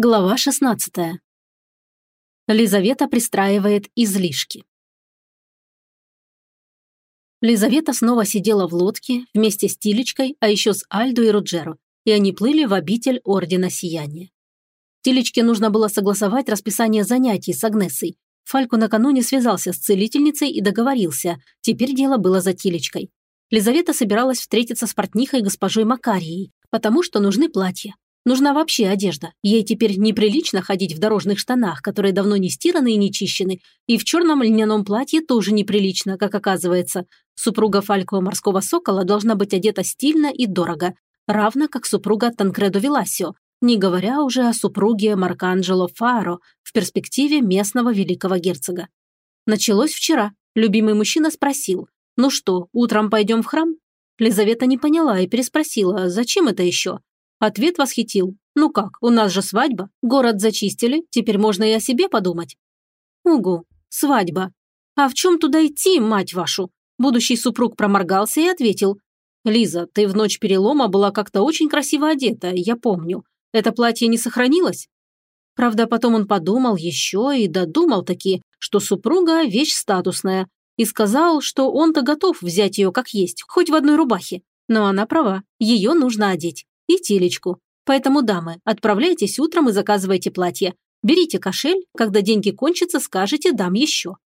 Глава 16. Лизавета пристраивает излишки. Лизавета снова сидела в лодке вместе с Тилечкой, а еще с Альдо и Руджеро, и они плыли в обитель Ордена Сияния. Тилечке нужно было согласовать расписание занятий с Агнесой. Фальку накануне связался с целительницей и договорился, теперь дело было за Тилечкой. Лизавета собиралась встретиться с портнихой госпожой Макарией, потому что нужны платья. Нужна вообще одежда. Ей теперь неприлично ходить в дорожных штанах, которые давно не стираны и не чищены, и в черном льняном платье тоже неприлично, как оказывается. Супруга Фалькова морского сокола должна быть одета стильно и дорого, равно как супруга Танкредо Веласио, не говоря уже о супруге Марканджело Фаро в перспективе местного великого герцога. Началось вчера. Любимый мужчина спросил, «Ну что, утром пойдем в храм?» Лизавета не поняла и переспросила, «Зачем это еще?» Ответ восхитил. «Ну как, у нас же свадьба. Город зачистили, теперь можно и о себе подумать». «Угу, свадьба. А в чем туда идти, мать вашу?» Будущий супруг проморгался и ответил. «Лиза, ты в ночь перелома была как-то очень красиво одета, я помню. Это платье не сохранилось?» Правда, потом он подумал еще и додумал таки, что супруга – вещь статусная, и сказал, что он-то готов взять ее как есть, хоть в одной рубахе. Но она права, ее нужно одеть и телечку. Поэтому, дамы, отправляйтесь утром и заказывайте платье. Берите кошель, когда деньги кончатся, скажете «дам еще».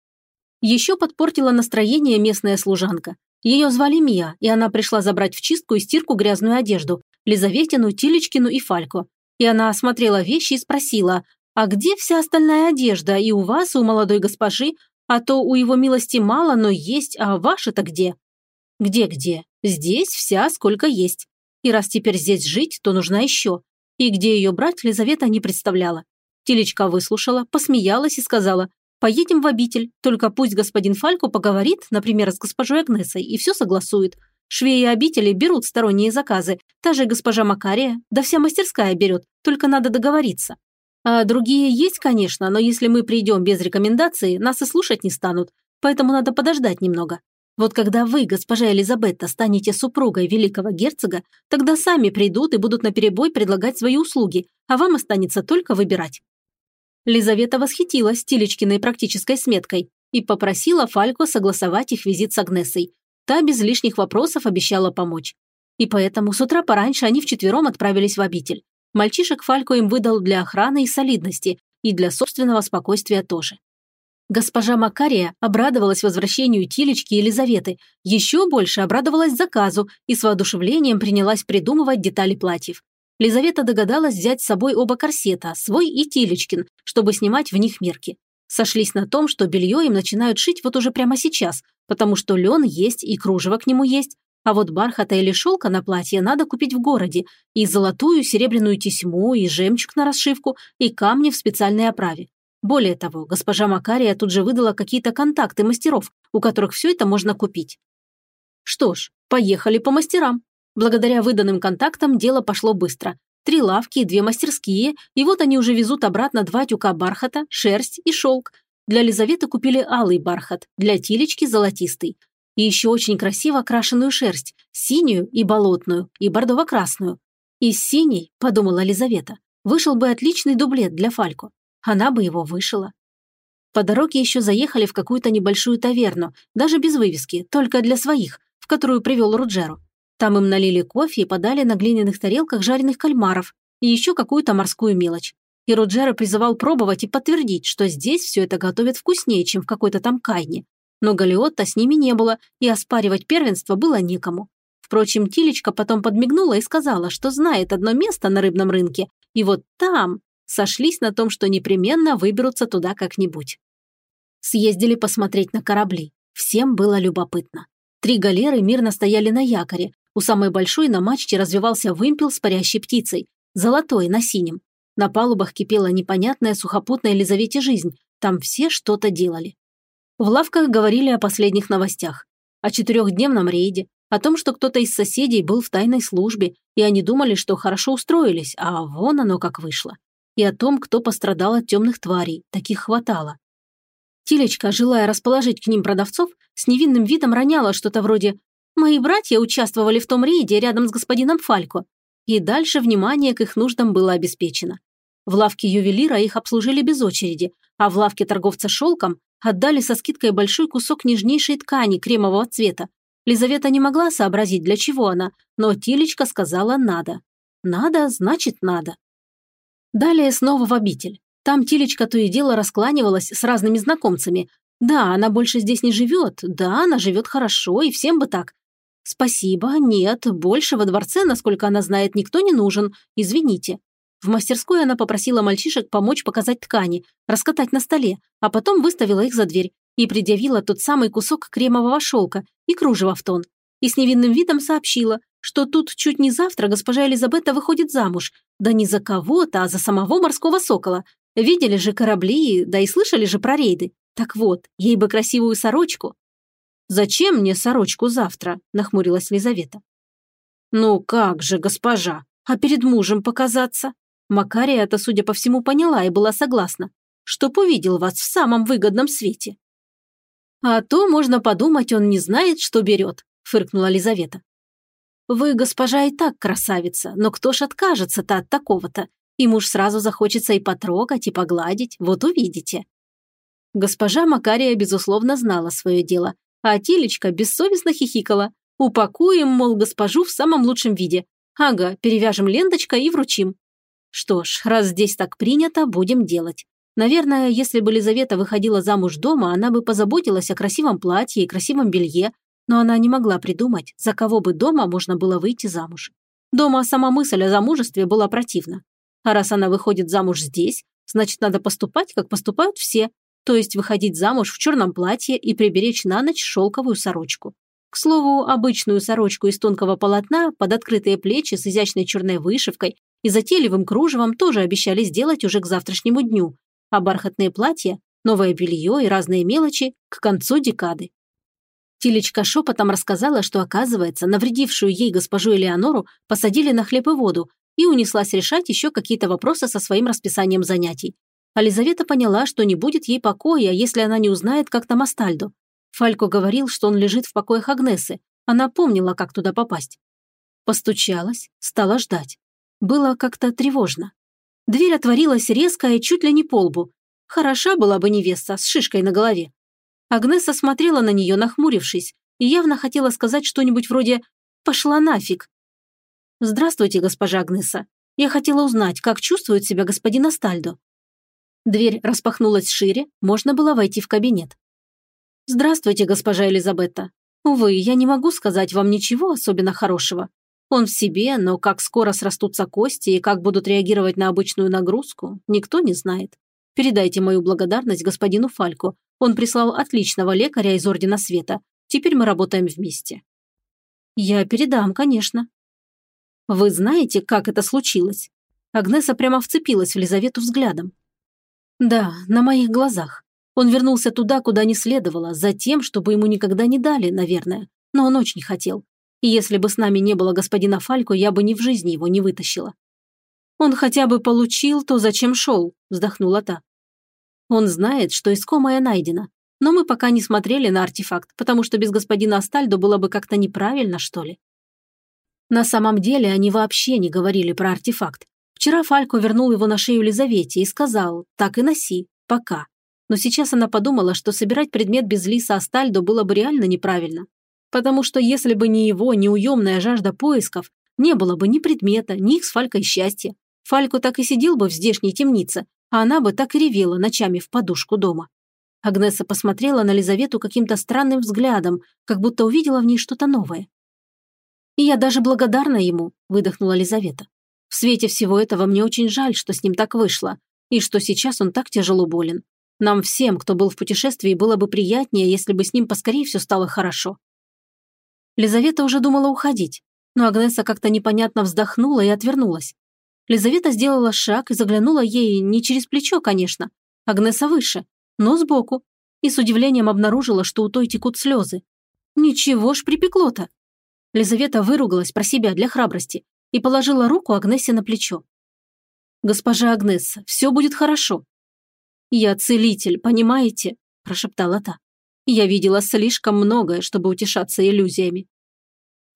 Еще подпортила настроение местная служанка. Ее звали Мия, и она пришла забрать в чистку и стирку грязную одежду – Лизаветину, Тилечкину и Фальку. И она осмотрела вещи и спросила, «А где вся остальная одежда? И у вас, у молодой госпожи? А то у его милости мало, но есть, а ваша-то где?» «Где-где? Здесь вся, сколько есть. И раз теперь здесь жить, то нужна еще. И где ее брать, Лизавета не представляла. Телечка выслушала, посмеялась и сказала, «Поедем в обитель, только пусть господин Фалько поговорит, например, с госпожой Агнесой, и все согласует. Швеи обители берут сторонние заказы, та же госпожа Макария, да вся мастерская берет, только надо договориться. А другие есть, конечно, но если мы придем без рекомендации, нас и слушать не станут, поэтому надо подождать немного. Вот когда вы, госпожа Элизабетта, станете супругой великого герцога, тогда сами придут и будут наперебой предлагать свои услуги, а вам останется только выбирать». Лизавета восхитилась Тилечкиной практической сметкой и попросила Фалько согласовать их визит с Агнесой. Та без лишних вопросов обещала помочь. И поэтому с утра пораньше они вчетвером отправились в обитель. Мальчишек Фалько им выдал для охраны и солидности, и для собственного спокойствия тоже. Госпожа Макария обрадовалась возвращению Тилечки Елизаветы, еще больше обрадовалась заказу и с воодушевлением принялась придумывать детали платьев. Лизавета догадалась взять с собой оба корсета, свой и Тилечкин, чтобы снимать в них мерки. Сошлись на том, что белье им начинают шить вот уже прямо сейчас, потому что лен есть и кружево к нему есть, а вот бархата или шелка на платье надо купить в городе, и золотую серебряную тесьму, и жемчуг на расшивку, и камни в специальной оправе. Более того, госпожа Макария тут же выдала какие-то контакты мастеров, у которых все это можно купить. Что ж, поехали по мастерам. Благодаря выданным контактам дело пошло быстро. Три лавки и две мастерские, и вот они уже везут обратно два тюка бархата, шерсть и шелк. Для Лизаветы купили алый бархат, для Тилечки – золотистый. И еще очень красиво окрашенную шерсть, синюю и болотную, и бордово-красную. Из синей, подумала Лизавета, вышел бы отличный дублет для Фалько. Она бы его вышила. По дороге еще заехали в какую-то небольшую таверну, даже без вывески, только для своих, в которую привел Руджеру. Там им налили кофе и подали на глиняных тарелках жареных кальмаров и еще какую-то морскую мелочь. И Руджера призывал пробовать и подтвердить, что здесь все это готовят вкуснее, чем в какой-то там кайне. Но Галиотта с ними не было, и оспаривать первенство было некому. Впрочем, Тилечка потом подмигнула и сказала, что знает одно место на рыбном рынке, и вот там сошлись на том, что непременно выберутся туда как-нибудь. Съездили посмотреть на корабли. Всем было любопытно. Три галеры мирно стояли на якоре. У самой большой на мачте развивался вымпел с парящей птицей, золотой на синем. На палубах кипела непонятная сухопутная Елизавете жизнь. Там все что-то делали. В лавках говорили о последних новостях. О четырехдневном рейде, о том, что кто-то из соседей был в тайной службе, и они думали, что хорошо устроились, а вон оно как вышло и о том, кто пострадал от темных тварей, таких хватало. Тилечка, желая расположить к ним продавцов, с невинным видом роняла что-то вроде «Мои братья участвовали в том рейде рядом с господином Фалько», и дальше внимание к их нуждам было обеспечено. В лавке ювелира их обслужили без очереди, а в лавке торговца шелком отдали со скидкой большой кусок нежнейшей ткани кремового цвета. Лизавета не могла сообразить, для чего она, но Тилечка сказала «надо». Надо, значит надо. Далее снова в обитель. Там Тилечка то и дело раскланивалась с разными знакомцами. Да, она больше здесь не живет, да, она живет хорошо, и всем бы так. Спасибо, нет, больше во дворце, насколько она знает, никто не нужен, извините. В мастерской она попросила мальчишек помочь показать ткани, раскатать на столе, а потом выставила их за дверь и предъявила тот самый кусок кремового шелка и кружева в тон. И с невинным видом сообщила, что тут чуть не завтра госпожа Элизабета выходит замуж, да не за кого-то, а за самого морского сокола. Видели же корабли, да и слышали же про рейды. Так вот, ей бы красивую сорочку. «Зачем мне сорочку завтра?» – нахмурилась Лизавета. «Ну как же, госпожа, а перед мужем показаться?» Макария-то, судя по всему, поняла и была согласна, чтоб увидел вас в самом выгодном свете. «А то, можно подумать, он не знает, что берет», – фыркнула Лизавета. «Вы, госпожа, и так красавица, но кто ж откажется-то от такого-то? И муж сразу захочется и потрогать, и погладить, вот увидите». Госпожа Макария, безусловно, знала свое дело, а Тилечка бессовестно хихикала. «Упакуем, мол, госпожу в самом лучшем виде. Ага, перевяжем ленточкой и вручим. Что ж, раз здесь так принято, будем делать. Наверное, если бы Лизавета выходила замуж дома, она бы позаботилась о красивом платье и красивом белье, но она не могла придумать, за кого бы дома можно было выйти замуж. Дома сама мысль о замужестве была противна. А раз она выходит замуж здесь, значит, надо поступать, как поступают все, то есть выходить замуж в черном платье и приберечь на ночь шелковую сорочку. К слову, обычную сорочку из тонкого полотна под открытые плечи с изящной черной вышивкой и затейливым кружевом тоже обещали сделать уже к завтрашнему дню, а бархатные платья, новое белье и разные мелочи к концу декады. Тилечка шепотом рассказала, что, оказывается, навредившую ей госпожу Элеонору посадили на хлеб и воду и унеслась решать еще какие-то вопросы со своим расписанием занятий. А Лизавета поняла, что не будет ей покоя, если она не узнает, как там Астальдо. Фалько говорил, что он лежит в покоях Агнесы. Она помнила, как туда попасть. Постучалась, стала ждать. Было как-то тревожно. Дверь отворилась резко и чуть ли не по лбу. Хороша была бы невеста с шишкой на голове. Агнеса смотрела на нее, нахмурившись, и явно хотела сказать что-нибудь вроде «пошла нафиг». «Здравствуйте, госпожа Агнеса. Я хотела узнать, как чувствует себя господин Астальдо». Дверь распахнулась шире, можно было войти в кабинет. «Здравствуйте, госпожа Элизабетта. Увы, я не могу сказать вам ничего особенно хорошего. Он в себе, но как скоро срастутся кости и как будут реагировать на обычную нагрузку, никто не знает. Передайте мою благодарность господину Фальку. Он прислал отличного лекаря из Ордена Света. Теперь мы работаем вместе. Я передам, конечно. Вы знаете, как это случилось? Агнеса прямо вцепилась в Лизавету взглядом. Да, на моих глазах. Он вернулся туда, куда не следовало, за тем, чтобы ему никогда не дали, наверное. Но он очень хотел. И если бы с нами не было господина Фалько, я бы ни в жизни его не вытащила. Он хотя бы получил, то зачем шел, вздохнула та. Он знает, что искомое найдено, но мы пока не смотрели на артефакт, потому что без господина Астальдо было бы как-то неправильно, что ли. На самом деле они вообще не говорили про артефакт. Вчера Фалько вернул его на шею Лизавете и сказал «так и носи, пока». Но сейчас она подумала, что собирать предмет без Лиса Астальдо было бы реально неправильно. Потому что если бы не его неуемная жажда поисков, не было бы ни предмета, ни их с Фалькой счастья. Фальку так и сидел бы в здешней темнице, а она бы так и ревела ночами в подушку дома. Агнеса посмотрела на Лизавету каким-то странным взглядом, как будто увидела в ней что-то новое. «И я даже благодарна ему», – выдохнула Лизавета. «В свете всего этого мне очень жаль, что с ним так вышло, и что сейчас он так тяжело болен. Нам всем, кто был в путешествии, было бы приятнее, если бы с ним поскорее все стало хорошо. Лизавета уже думала уходить, но Агнеса как-то непонятно вздохнула и отвернулась. Лизавета сделала шаг и заглянула ей не через плечо, конечно. Агнеса выше, но сбоку. И с удивлением обнаружила, что у той текут слезы. Ничего ж припекло-то. Лизавета выругалась про себя для храбрости и положила руку Агнесе на плечо. «Госпожа Агнеса, все будет хорошо». «Я целитель, понимаете?» – прошептала та. Я видела слишком многое, чтобы утешаться иллюзиями.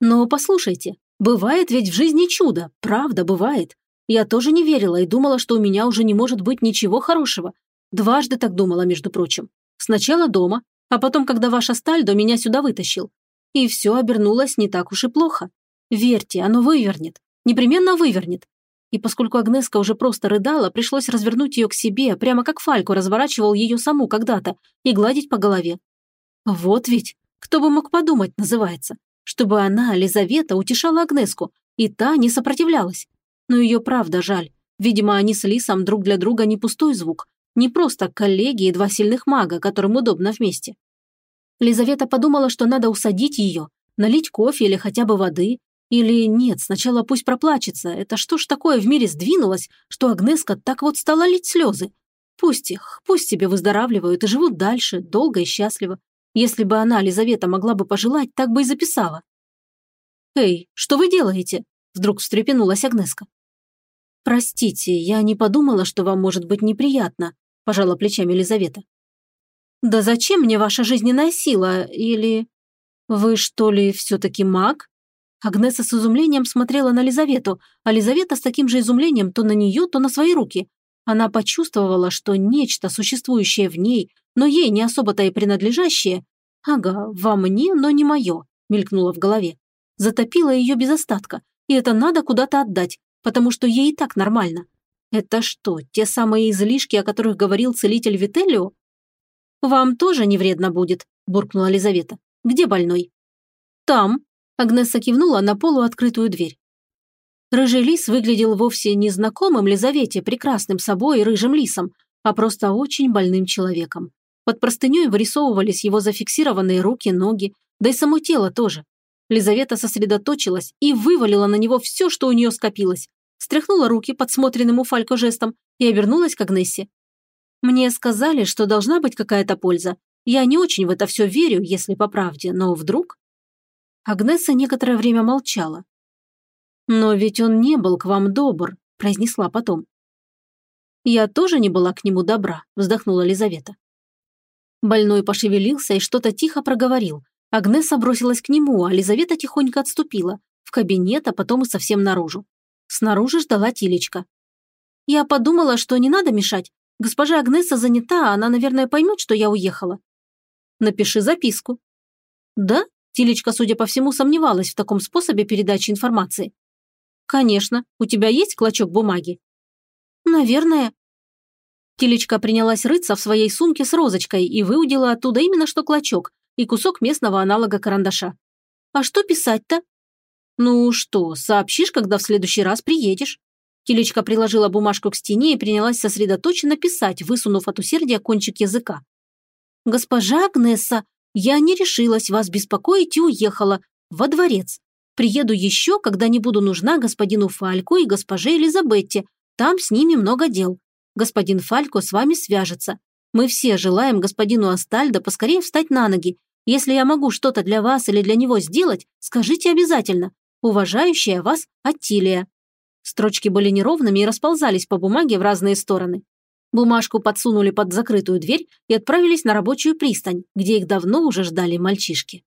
Но послушайте, бывает ведь в жизни чудо, правда бывает. Я тоже не верила и думала, что у меня уже не может быть ничего хорошего. Дважды так думала, между прочим. Сначала дома, а потом, когда ваш Астальдо меня сюда вытащил. И все обернулось не так уж и плохо. Верьте, оно вывернет. Непременно вывернет. И поскольку Агнеска уже просто рыдала, пришлось развернуть ее к себе, прямо как Фалько разворачивал ее саму когда-то, и гладить по голове. Вот ведь, кто бы мог подумать, называется, чтобы она, Лизавета, утешала Агнеску, и та не сопротивлялась. Но ее правда жаль. Видимо, они с Лисом друг для друга не пустой звук, не просто коллеги и два сильных мага, которым удобно вместе. Лизавета подумала, что надо усадить ее, налить кофе или хотя бы воды. Или нет, сначала пусть проплачется. Это что ж такое в мире сдвинулось, что Агнеска так вот стала лить слезы? Пусть их, пусть себе выздоравливают и живут дальше, долго и счастливо. Если бы она, Лизавета, могла бы пожелать, так бы и записала. «Эй, что вы делаете?» Вдруг встрепенулась Агнеска. «Простите, я не подумала, что вам может быть неприятно», пожала плечами Лизавета. «Да зачем мне ваша жизненная сила? Или... Вы что ли все-таки маг?» Агнеса с изумлением смотрела на Лизавету, а Лизавета с таким же изумлением то на нее, то на свои руки. Она почувствовала, что нечто, существующее в ней, но ей не особо-то и принадлежащее, «Ага, во мне, но не мое», мелькнуло в голове. Затопило ее без остатка, и это надо куда-то отдать, потому что ей и так нормально. Это что, те самые излишки, о которых говорил целитель Вителлио? «Вам тоже не вредно будет», – буркнула Лизавета. «Где больной?» «Там», – Агнеса кивнула на полуоткрытую дверь. Рыжий лис выглядел вовсе не знакомым Лизавете, прекрасным собой и рыжим лисом, а просто очень больным человеком. Под простыней вырисовывались его зафиксированные руки, ноги, да и само тело тоже. Лизавета сосредоточилась и вывалила на него все, что у нее скопилось. Стряхнула руки подсмотренным у Фалько жестом и обернулась к Агнессе. «Мне сказали, что должна быть какая-то польза. Я не очень в это все верю, если по правде, но вдруг...» Агнесса некоторое время молчала. «Но ведь он не был к вам добр», – произнесла потом. «Я тоже не была к нему добра», – вздохнула Лизавета. Больной пошевелился и что-то тихо проговорил, Агнеса бросилась к нему, а Лизавета тихонько отступила. В кабинет, а потом и совсем наружу. Снаружи ждала Тилечка. Я подумала, что не надо мешать. Госпожа Агнеса занята, она, наверное, поймет, что я уехала. Напиши записку. Да? Тилечка, судя по всему, сомневалась в таком способе передачи информации. Конечно. У тебя есть клочок бумаги? Наверное. Тилечка принялась рыться в своей сумке с розочкой и выудила оттуда именно что клочок, и кусок местного аналога карандаша. «А что писать-то?» «Ну что, сообщишь, когда в следующий раз приедешь». Телечка приложила бумажку к стене и принялась сосредоточенно писать, высунув от усердия кончик языка. «Госпожа Агнесса, я не решилась вас беспокоить и уехала. Во дворец. Приеду еще, когда не буду нужна господину Фальку и госпоже Элизабетте. Там с ними много дел. Господин Фалько с вами свяжется. Мы все желаем господину Астальдо поскорее встать на ноги если я могу что-то для вас или для него сделать, скажите обязательно. Уважающая вас Аттилия». Строчки были неровными и расползались по бумаге в разные стороны. Бумажку подсунули под закрытую дверь и отправились на рабочую пристань, где их давно уже ждали мальчишки.